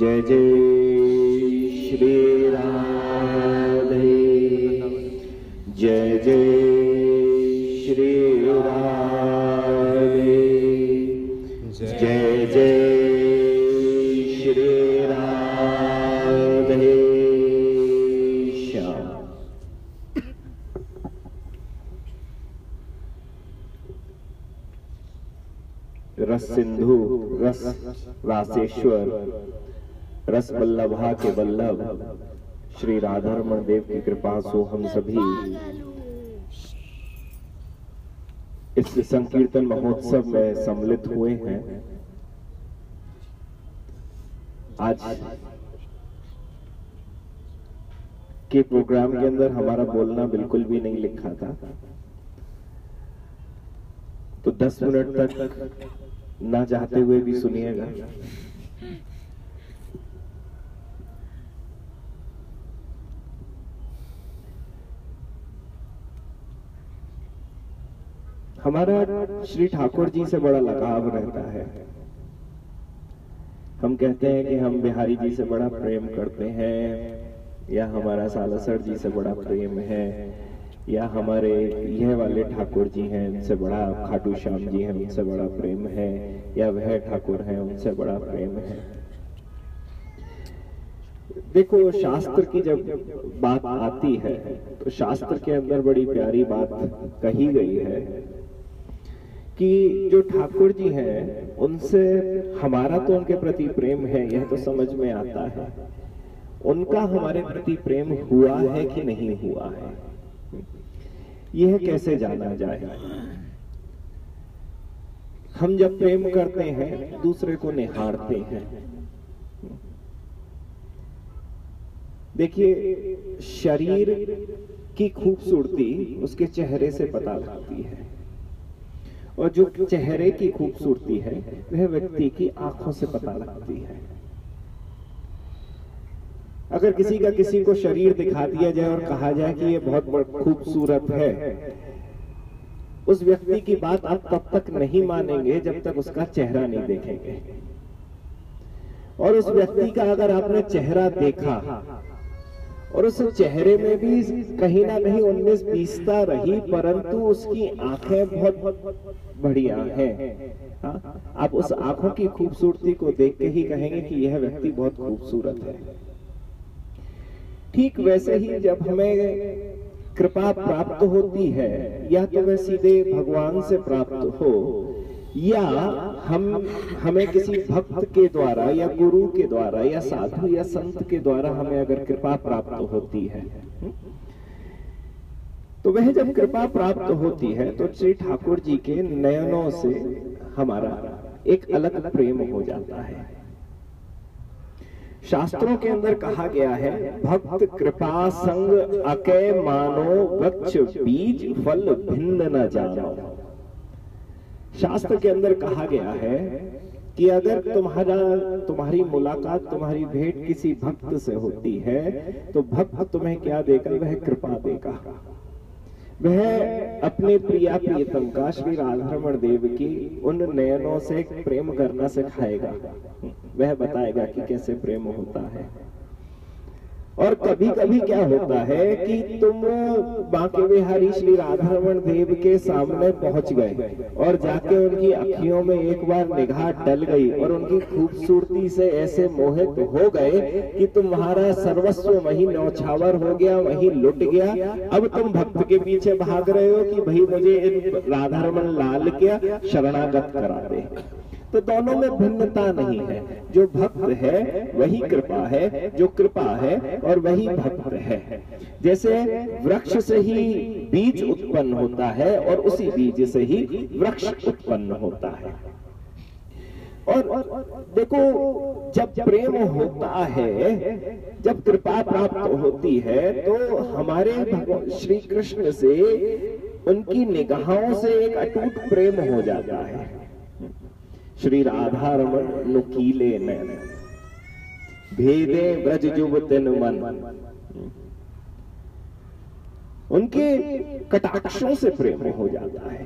जय जय श्री राधे। जय जय श्री राधे। जय जय श्री राधे। श्याम। रस सिंधु, रस रासेश्वर रस वल्लभा के बल्लभ श्री राधारमण देव की कृपा सो हम सभी। इस संकीर्तन महोत्सव में सम्मिलित हुए हैं। आज के प्रोग्राम के अंदर हमारा बोलना बिल्कुल भी नहीं लिखा था। तो 10 मिनट तक ना चाहते हुए भी सुनिएगा। हमारा श्री ठाकुर जी से बड़ा लगाव रहता है। हम कहते हैं कि हम बिहारी जी से बड़ा प्रेम करते हैं, या हमारा सालासर जी से बड़ा प्रेम है, या हमारे यह वाले ठाकुर जी हैं, उनसे बड़ा खाटू श्याम जी हैं, उनसे बड़ा प्रेम है, या वह ठाकुर हैं, उनसे बड़ा प्रेम है। देखो, शास्त्र की जब बात आती है तो शास्त्र के अंदर बड़ी प्यारी बात कही गई है। कि जो ठाकुर जी हैं, उनसे हमारा तो उनके प्रति प्रेम है, यह तो समझ में आता है। उनका हमारे प्रति प्रेम हुआ है कि नहीं हुआ है? यह कैसे जाना जाए? हम जब प्रेम करते हैं, दूसरे को निहारते हैं। देखिए, शरीर की खूबसूरती उसके चेहरे से पता लगती है। और जो चेहरे की खूबसूरती है, वह व्यक्ति की आँखों से पता लगती है। अगर किसी का किसी को शरीर दिखा दिया जाए और कहा जाए कि यह बहुत खूबसूरत है, उस व्यक्ति की बात आप तब तक नहीं मानेंगे जब तक उसका चेहरा नहीं देखेंगे। और उस व्यक्ति का अगर आपने चेहरा देखा और उस चेहरे में भी कहीं ना कहीं उन्नीस बीसता रही, परंतु उसकी आँखें बहुत बढ़िया हैं हाँ? आप उस आँखों की खूबसूरती को देख के ही कहेंगे कि यह व्यक्ति बहुत खूबसूरत है ठीक वैसे ही जब हमें कृपा प्राप्त होती है, या तो वह सीधे भगवान से प्राप्त हो या हम, हमें किसी भक्त के द्वारा या गुरु के द्वारा या साधु या संत के द्वारा हमें अगर कृपा प्राप्त होती है तो वह जब कृपा प्राप्त होती है तो श्री ठाकुर जी के नयनों से हमारा एक अलग प्रेम हो जाता है। शास्त्रों के अंदर कहा गया है, भक्त कृपा संग अके मानो वृक्ष बीज फल भिन्न न जानो। शास्त्र के अंदर कहा गया है कि अगर तुम्हारा, तुम्हारी मुलाकात, तुम्हारी भेंट किसी भक्त से होती है तो भक्त तुम्हें क्या देगा? वह कृपा देगा। वह अपने प्रिया प्रियतम का श्री राधारमण देव की उन नयनों से प्रेम करना सिखाएगा। वह बताएगा कि कैसे प्रेम होता है। और कभी कभी क्या होता है कि तुम बांके बिहारी श्री राधारमण देव के सामने पहुँच गए और जाके उनकी अखियों में एक बार निगाह डल गई और उनकी खूबसूरती से ऐसे मोहित हो गए कि तुम्हारा सर्वस्व वही नौछावर हो गया, वही लुट गया। अब तुम भक्त के पीछे भाग रहे हो कि भाई मुझे इन राधारमण लाल के शरणागत करा दे तो दोनों में भिन्नता नहीं है। जो भक्त है, वही कृपा है। जो कृपा है और वही भक्त है। जैसे वृक्ष से ही बीज उत्पन्न होता है और उसी बीज से ही वृक्ष उत्पन्न होता है। और देखो, जब प्रेम होता है, जब कृपा प्राप्त होती है तो हमारे श्री कृष्ण से उनकी निगाहों से एक अटूट प्रेम हो जाता है। श्री राधा रमन नुकीले भेदे ब्रज जुब तिन मन। उनके कटाक्षों से प्रेम हो जाता है।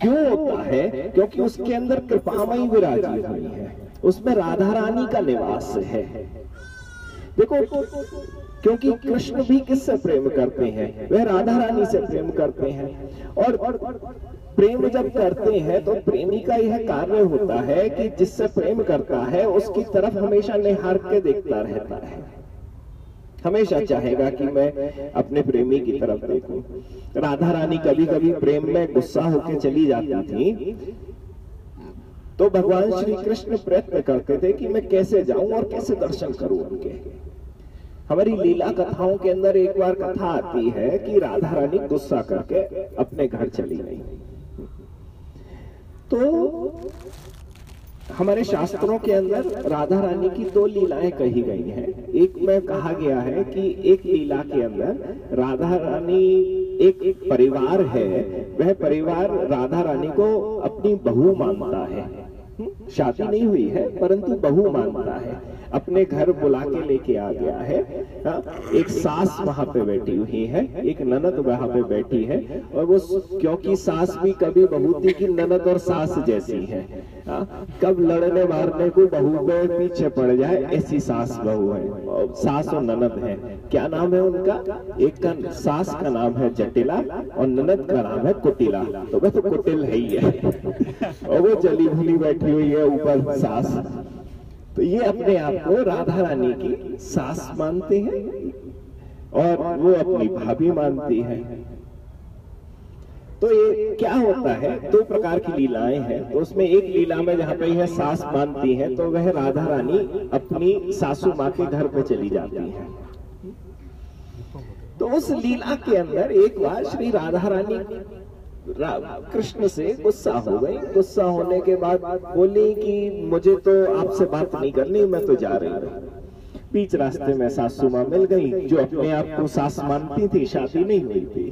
क्यों होता है? क्योंकि उसके अंदर कृपामयी विराजी हुई है। उसमें राधा रानी का निवास है। देखो क्योंकि कृष्ण भी किससे प्रेम करते हैं? वह राधा रानी से प्रेम करते हैं। और प्रेम जब करते हैं तो प्रेमी का यह कार्य होता है कि जिससे प्रेम करता है, उसकी तरफ़ हमेशा निहार के देखता रहता है। हमेशा चाहेगा कि मैं अपने प्रेमी की तरफ़ देखूँ। राधा रानी कभी कभी प्रेम में गुस्सा होकर चली जाती थी। तो भगवान श्री कृष्ण प्रयत्न करते थे कि मैं कैसे जाऊँ और कैसे दर्शन करूँ उनके। हमारी लीला कथाओं के अंदर एक बार कथा आती है कि राधा रानी गुस्सा करके अपने घर चली गई। तो हमारे शास्त्रों के अंदर राधा रानी की दो लीलाएँ कही गई हैं। एक में कहा गया है कि एक लीला के अंदर राधा रानी एक, परिवार है। वह परिवार राधा रानी को अपनी बहू मानता है। शादी नहीं हुई है परंतु बहू मानता है। अपने घर बुला के लेके आ गया है। हाँ, एक सास वहाँ पे बैठी हुई है एक ननद वहाँ पे बैठी है और वो क्योंकि सास भी कभी बहू थी की ननद और सास जैसी है। हाँ, कब लड़ने मारने को बहू पे पीछे पड़ जाए ऐसी सास बहू है। सास और ननद है। क्या नाम है उनका? एक का सास का नाम है जटिला और ननद का नाम है कुटिला। तो वह तो कुटिल है ही है। और वो जली भुली बैठी हुई है ऊपर सास। तो ये अपने आप को राधा रानी की सास मानते हैं और वो अपनी भाभी मानती है। तो ये क्या होता है? दो प्रकार की लीलाएँ हैं। तो उसमें एक लीला में जहाँ पे यह सास मानती है तो वह राधा रानी अपनी सासू माँ के घर पे चली जाती है। तो उस लीला के अंदर एक बार श्री राधा रानी कृष्ण से गुस्सा हो गई गुस्सा होने के बाद बोली कि मुझे तो आपसे बात नहीं करनी, मैं तो जा रही हूँ। बीच रास्ते में सासू माँ मिल गई, जो अपने आप को सास मानती थी, शादी नहीं हुई थी।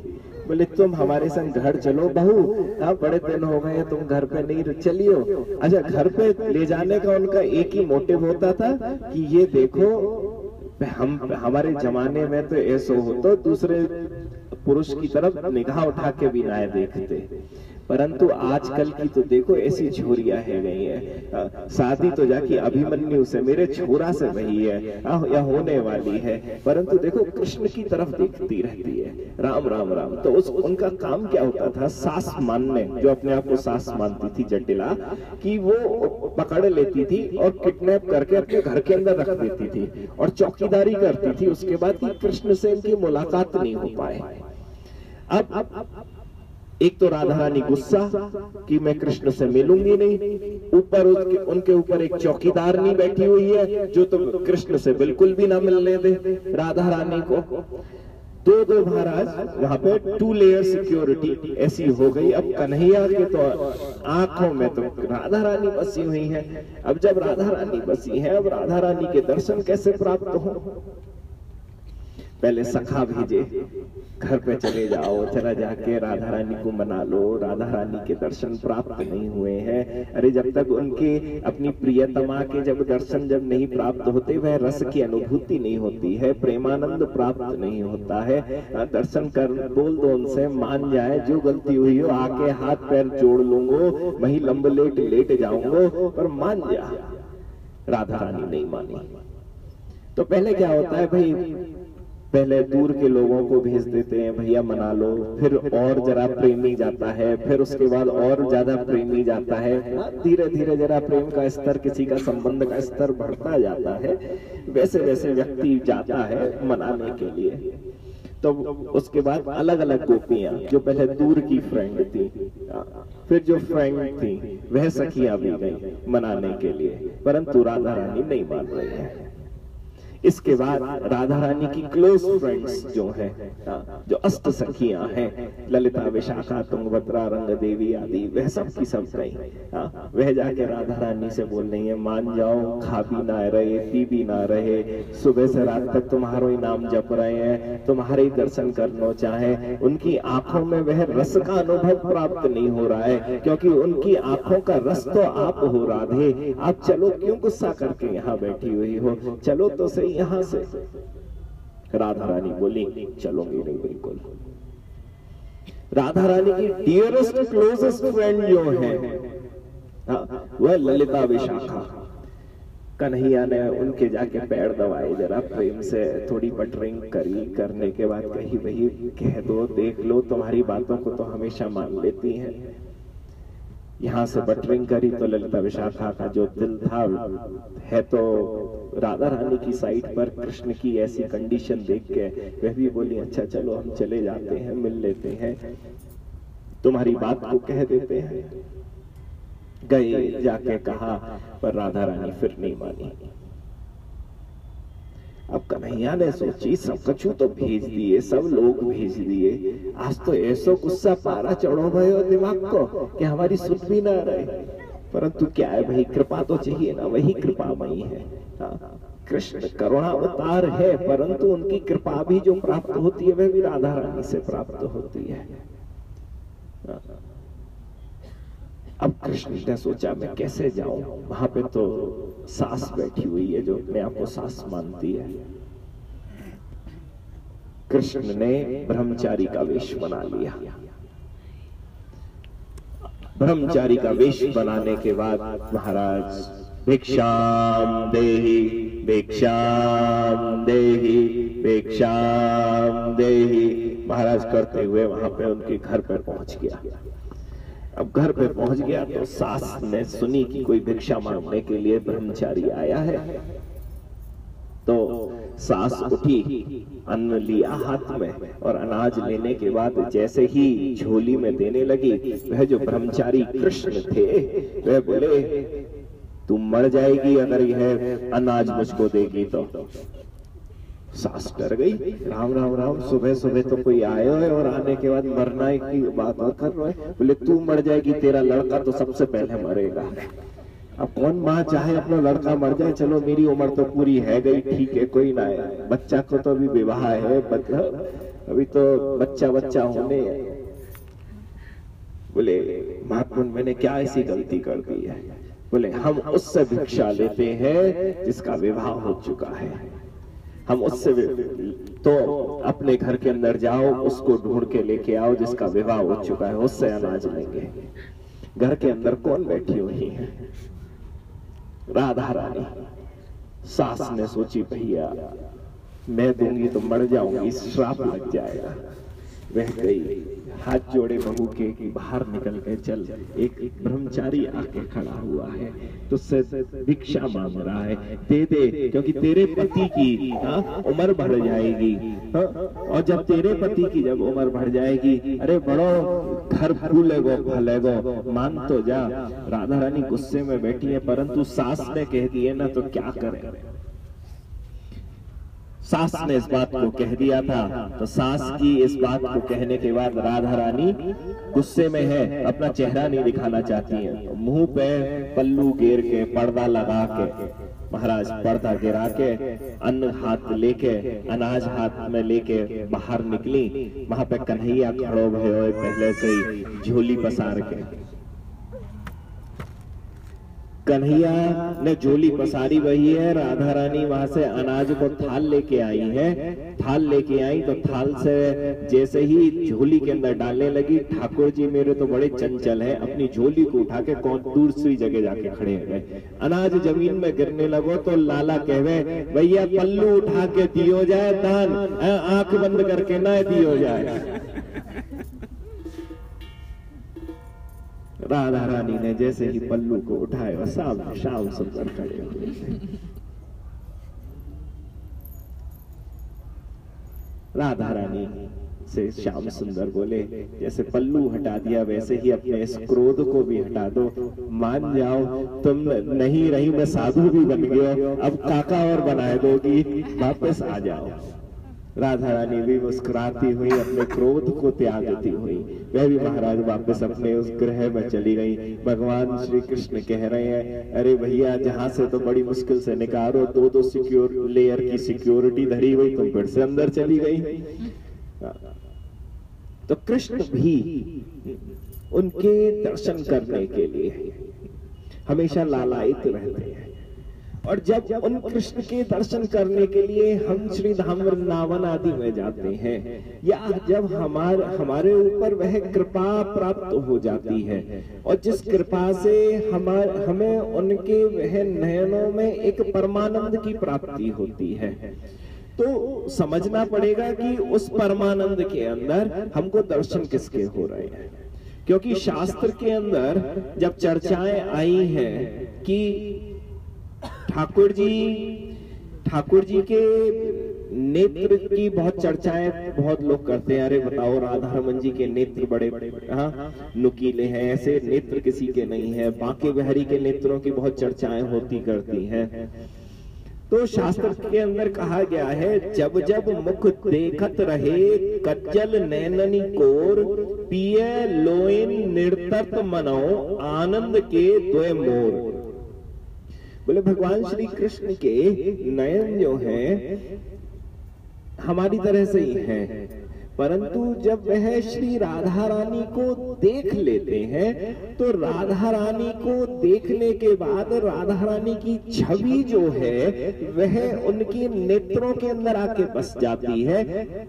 बोले, तुम हमारे संग घर चलो बहू आप बड़े दिन हो गए तुम घर पे नहीं चलियो। अच्छा घर पे ले जाने का उनका एक ही मोटिव होता था कि ये देखो, हम, हमारे जमाने में तो ऐसा हो तो दूसरे पुरुष की तरफ़ निगाह उठा के भी ना देखते। परंतु आजकल की तो देखो, ऐसी छोरियाँ है गई है। शादी तो जाके अभिमन्यु से, मेरे छोरा से वही है। या होने वाली है। परंतु देखो, कृष्ण की तरफ़ देखती रहती है। राम राम राम। तो उस, उनका काम क्या होता था? सास मानने, जो अपने आप को सास मानती थी जटिला, कि वो पकड़ लेती थी और किडनैप करके अपने घर के अंदर रख देती थी। और चौकीदारी करती थी उसके बाद कृष्ण से इनकी मुलाकात नहीं हो पाए। अब, एक तो राधा रानी गुस्सा कि मैं कृष्ण से मिलूँगी नहीं। ऊपर उनके ऊपर एक चौकीदार नहीं बैठी हुई है जो तो कृष्ण से बिल्कुल भी ना मिलने दे। राधा रानी को दो दो महाराज वहाँ पे टू लेयर सिक्योरिटी ऐसी हो गई अब कन्हैया के तो आँखों में तो राधा रानी बसी हुई है। अब जब राधा रानी बसी है अब राधा रानी के दर्शन कैसे प्राप्त हो? पहले सखा भेजे घर पे चले जाओ, चला जाके राधा रानी को मना लो। राधा रानी के दर्शन प्राप्त नहीं हुए हैं। अरे, जब तक उनके अपनी प्रियतमा के जब दर्शन जब नहीं प्राप्त होते, वह रस की अनुभूति नहीं होती है, प्रेमानंद प्राप्त नहीं होता है। दर्शन कर, बोल दो उनसे, मान जाए, जो गलती हुई हो, आके हाथ पैर जोड़ लूंगो, वही लंब लेट लेट जाऊंगो, पर मान जा। राधा रानी नहीं मानी। तो पहले क्या होता है, भाई पहले दूर के लोगों को भेज देते हैं, भैया, मना लो। फिर और जरा प्रेमी जाता है, फिर उसके बाद और ज़्यादा प्रेमी जाता है। धीरे धीरे जरा प्रेम का स्तर, किसी का संबंध का स्तर बढ़ता जाता है। वैसे वैसे व्यक्ति जाता है मनाने के लिए। तो उसके बाद अलग अलग गोपियाँ, जो पहले दूर की फ्रेंड थी। फिर जो फ्रेंड थी, वह सखियाँ भी गई मनाने के लिए। परंतु राधा रानी नहीं मान रही है। इसके बाद राधा रानी की क्लोज फ्रेंड्स जो है जो अष्ट सखियाँ हैं, ललिता, विशाखा, तुंगभद्रा रंग देवी आदि, वह सब की सब गई। वह जाके राधा रानी से बोल रही है, मान जाओ, खा भी ना रहे, पी भी ना रहे, सुबह से रात तक तुम्हारो ही नाम जप रहे हैं, तुम्हारे ही दर्शन करना चाहे। उनकी आँखों में वह रस का अनुभव प्राप्त नहीं हो रहा है, क्योंकि उनकी आँखों का रस तो आप हो, राधे। आप चलो, क्यों गुस्सा करके यहाँ बैठी हुई हो? चलो तो सही यहाँ से। राधा रानी बोली चलोगे नहीं बिल्कुल। राधा रानी की डियरेस्ट क्लोजेस्ट फ्रेंड जो है हाँ, वह ललिता विशाखा। कन्हैया ने उनके जाके पैर दबाए जरा प्रेम से थोड़ी बटरिंग करी करने के बाद कही वही कह दो देख लो तुम्हारी बातों को तो हमेशा मान लेती हैं। यहाँ से बटरिंग करी तो ललिता विशाखा का जो दिल था है तो राधा रानी की साइड पर कृष्ण की ऐसी कंडीशन देख के वह भी बोली अच्छा चलो, हम चले जाते हैं, मिल लेते हैं। तुम्हारी बात को कह देते हैं। गए जाके कहा, पर राधा रानी फिर नहीं मानी। अब कन्हैया ने सोची सब कछु तो भेज दिए सब लोग भेज दिए। आज तो ऐसो गुस्सा पारा चढ़ो भयो दिमाग को कि हमारी सुन भी ना रहे। परंतु क्या है भाई कृपा तो चाहिए ना वही कृपा मई है। हाँ, कृष्ण करुणावतार है परंतु उनकी कृपा भी जो प्राप्त होती है वह भी राधा रानी से प्राप्त होती है। हाँ। अब कृष्ण ने सोचा, मैं कैसे जाऊँ? वहाँ पे तो सास बैठी हुई है जो अपने आप को सास मानती है। कृष्ण ने ब्रह्मचारी का वेश बना लिया। ब्रह्मचारी का वेश बनाने के बाद महाराज, भिक्षाम देही भिक्षाम देही भिक्षाम देही। महाराज करते हुए वहाँ पे उनके घर पर पहुँच गया। अब घर पे पहुँच गया तो सास ने सुनी कि कोई भिक्षा मांगने के लिए ब्रह्मचारी आया है। तो सास उठी, अन्न लिया हाथ में और अनाज लेने के बाद जैसे ही झोली में देने लगी, वह जो ब्रह्मचारी कृष्ण थे, वह बोले तू मर जाएगी अगर यह अनाज मुझको देगी तो। सास डर गई। राम राम राम, सुबह सुबह तो कोई आयो है और आने के बाद मरना की बात कर रहा है। बोले, तू मर जाएगी, तेरा लड़का तो सबसे पहले मरेगा। अब कौन माँ चाहे अपना लड़का मर जाए, चलो, मेरी उम्र तो पूरी है गई, ठीक है, कोई ना है। बच्चा को तो अभी विवाह है अभी तो बच्चा बच्चा होने बोले, महात्मा, मैंने क्या ऐसी गलती कर दी है? बोले, हम उससे भिक्षा लेते हैं जिसका विवाह हो चुका है। हम उससे तो अपने घर के अंदर जाओ, उसको ढूंढ के लेके आओ, जिसका विवाह हो चुका है, उससे अनाज लेंगे। घर के अंदर कौन बैठी हुई है? राधा रानी, सास ने सोची, भैया, मैं दूँगी तो मर जाऊँगी, श्राप लग जाएगा। वह गई। हाथ जोड़े बहू के बाहर निकल के चल। एक ब्रह्मचारी आके खड़ा हुआ है। तुझसे भिक्षा मांग रहा है। दे दे क्योंकि तेरे पति की हाँ, उम्र बढ़ जाएगी। हा? और जब तेरे पति की जब उम्र बढ़ जाएगी अरे बड़ो घर फूलेगो फलेगो मान तो जा। राधा रानी गुस्से में बैठी है परंतु सास ने कह दिए ना तो क्या करे? सास ने इस बात को कह दिया था। तो सास की इस बात को कहने के बाद राधा रानी गुस्से में है, अपना चेहरा नहीं दिखाना चाहती है। मुँह पे पल्लू गेर के पर्दा लगा के, महाराज पर्दा गिरा के, अन्न हाथ लेके, अनाज हाथ में लेके बाहर निकली। वहाँ पे कन्हैया खड़ो भय पहले से ही झोली पसार के। कन्हैया, ने झोली पसारी वही है, राधा रानी वहाँ से अनाज को थाल लेके आई है। थाल लेके आई तो थाल से जैसे ही झोली के अंदर डालने लगी, ठाकुर जी मेरे तो बड़े चंचल हैं, अपनी झोली को उठा के कौन दूसरी जगह जाके खड़े हो गए। अनाज ज़मीन में गिरने लगो तो लाला कहवे भैया पल्लू उठा के दियो जाए दान आँख बंद करके ना दियो जाए। राधा रानी ने जैसे ही पल्लू को उठाया शाम शाम सुंदर खड़े हुए राधा रानी से श्याम सुंदर बोले, जैसे पल्लू हटा दिया, वैसे ही अपने इस क्रोध को भी हटा दो। मान जाओ, तुम नहीं रही, मैं साधु भी बन गया अब काका और बनाए दोगी, वापस आ जाओ। राधा रानी भी मुस्कुराती हुई, अपने क्रोध को त्यागती हुई। वह भी महाराज वापस अपने उस ग्रह में चली गई। भगवान श्री कृष्ण कह रहे हैं, अरे भैया, जहाँ से तो बड़ी मुश्किल से निकालो दो दो सिक्योर लेयर की सिक्योरिटी धरी हुई, तुम फिर से अंदर चली गई। तो कृष्ण भी उनके दर्शन करने के लिए हमेशा लालायित रहते हैं। और जब उन कृष्ण के दर्शन करने के लिए हम श्री धाम वृंदावन आदि में जाते हैं, या जब हमारे हमारे ऊपर वह कृपा प्राप्त हो जाती है, और जिस कृपा से हमार, हमें उनके वह नयनों में एक परमानंद की प्राप्ति होती है। तो समझना पड़ेगा कि उस परमानंद के अंदर हमको दर्शन किसके हो रहे हैं। क्योंकि शास्त्र के अंदर जब चर्चाएँ आई हैं कि ठाकुर जी ठाकुर जी के नेत्र की बहुत चर्चाएँ बहुत लोग करते हैं। अरे बताओ राधा रमन जी के नेत्र बड़े हाँ नुकीले हैं, ऐसे नेत्र किसी के नहीं है। बांके बिहारी के नेत्रों की बहुत चर्चाएँ होती करती हैं। तो शास्त्र के अंदर कहा गया है, जब जब मुख देखत रहे, कज्जल नैननी कोर, पिए लोइन निर्तत मनो, आनंद के द्वे मोर। बोले भगवान श्री कृष्ण के नयन जो हैं हमारी तरह से ही है। परंतु जब वह श्री राधा रानी को देख लेते हैं तो राधा रानी को देखने के बाद राधा रानी की छवि जो है, वह उनकी नेत्रों के अंदर आके बस जाती है।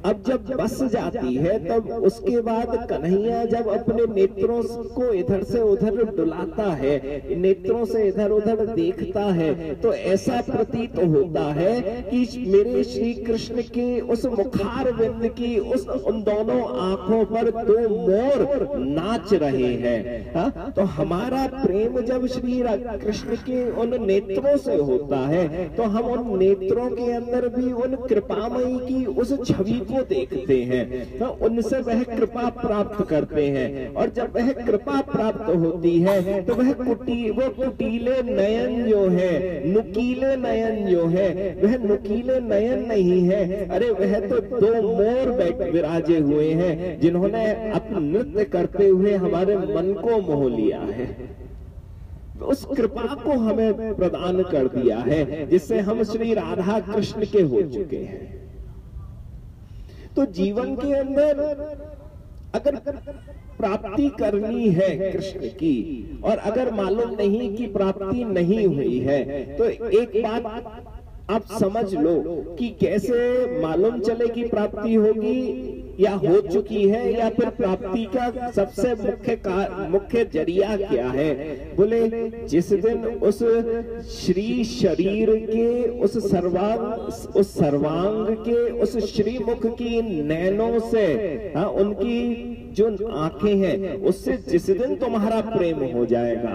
अब जब बस जाती है, तब उसके बाद कन्हैया जब अपने नेत्रों को इधर से उधर डुलाता है, नेत्रों से इधर उधर देखता है तो ऐसा प्रतीत होता है कि मेरे श्री कृष्ण के उस मुखार की उस उन दोनों आँखों पर दो मोर नाच रहे हैं हा? तो हमारा प्रेम जब श्री कृष्ण के उन नेत्रों से होता है तो हम उन नेत्रों के अंदर भी उन कृपामयी की उस छवि को देखते हैं तो उनसे वह कृपा प्राप्त करते हैं और जब वह कृपा प्राप्त होती है तो वह कुटी, वो कुटीले नयन जो है, नुकीले नयन जो है, वह नुकीले नयन नहीं है अरे, वह तो दो मोर बैठ विराजे हुए हैं, जिन्होंने अपने नृत्य करते हुए हमारे मन को मोह लिया है। उस कृपा को हमें प्रदान कर दिया है, जिससे हम श्री राधा कृष्ण के हो चुके हैं। तो जीवन के अंदर अगर प्राप्ति करनी है कृष्ण की, और अगर मालूम नहीं कि प्राप्ति नहीं हुई है तो एक बात आप समझ लो कि कैसे मालूम चले कि प्राप्ति होगी? या हो चुकी है या फिर प्राप्ति का सबसे मुख्य मुख्य ज़रिया क्या है? बोले, जिस दिन उस श्री शरीर के, उस सर्वांग उस सर्वांग के, उस श्री मुख की नैनों से हाँ उनकी जो आँखें हैं, उससे जिस दिन तुम्हारा प्रेम हो जाएगा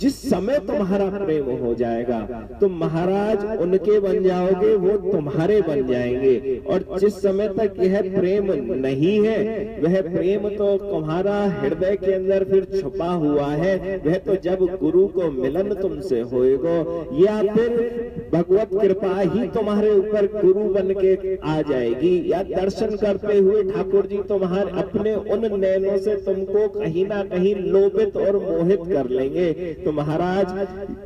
जिस समय तुम्हारा प्रेम हो जाएगा, तुम महाराज उनके बन जाओगे, वो तुम्हारे बन जाएँगे। और जिस समय तक यह प्रेम नहीं है, वह प्रेम तो तुम्हारा हृदय के अंदर फिर छुपा हुआ है। वह तो जब गुरु को मिलन तुमसे होएगा, या फिर भगवत कृपा ही तुम्हारे ऊपर गुरु बन के आ जाएगी, या दर्शन करते हुए ठाकुर जी तुम्हारे अपने उन नैनों से तुमको कहीं ना कहीं लोभित और मोहित कर लेंगे। तो तो महाराज,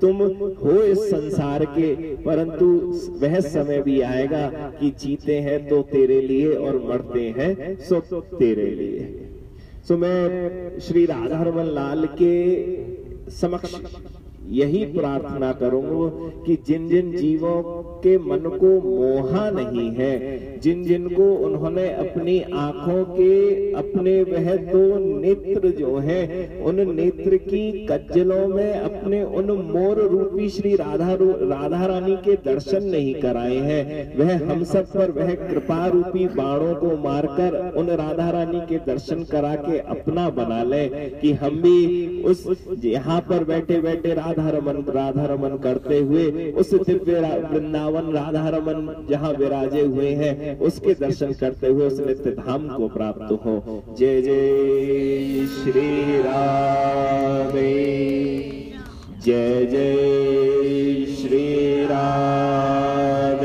तुम हो इस संसार के, परंतु वह समय भी आएगा कि जीते हैं तो तेरे लिए और मरते हैं सो तेरे लिए। सो मैं श्री राधा रमन लाल के समक्ष यही प्रार्थना करूँगा कि जिन जिन जीवों के मन को मोहा नहीं है। जिन जिन को उन्होंने अपनी आँखों के अपने वह दो नेत्र जो है, उन नेत्र की कज्जलों में अपने उन मोर रूपी श्री राधा राधा रानी के दर्शन नहीं कराए हैं। वह हम सब पर वह कृपा रूपी बाणों को मारकर उन राधा रानी के दर्शन करा के अपना बना ले कि हम भी उस यहाँ पर बैठे बैठे राधा रमन राधा रमन करते हुए उस दिव्य वृंदावन राधा रमन जहाँ विराजे हुए हैं, उसके दर्शन करते हुए उस नित्य धाम को प्राप्त हो। जय जय श्री राधे जय जय श्री राधे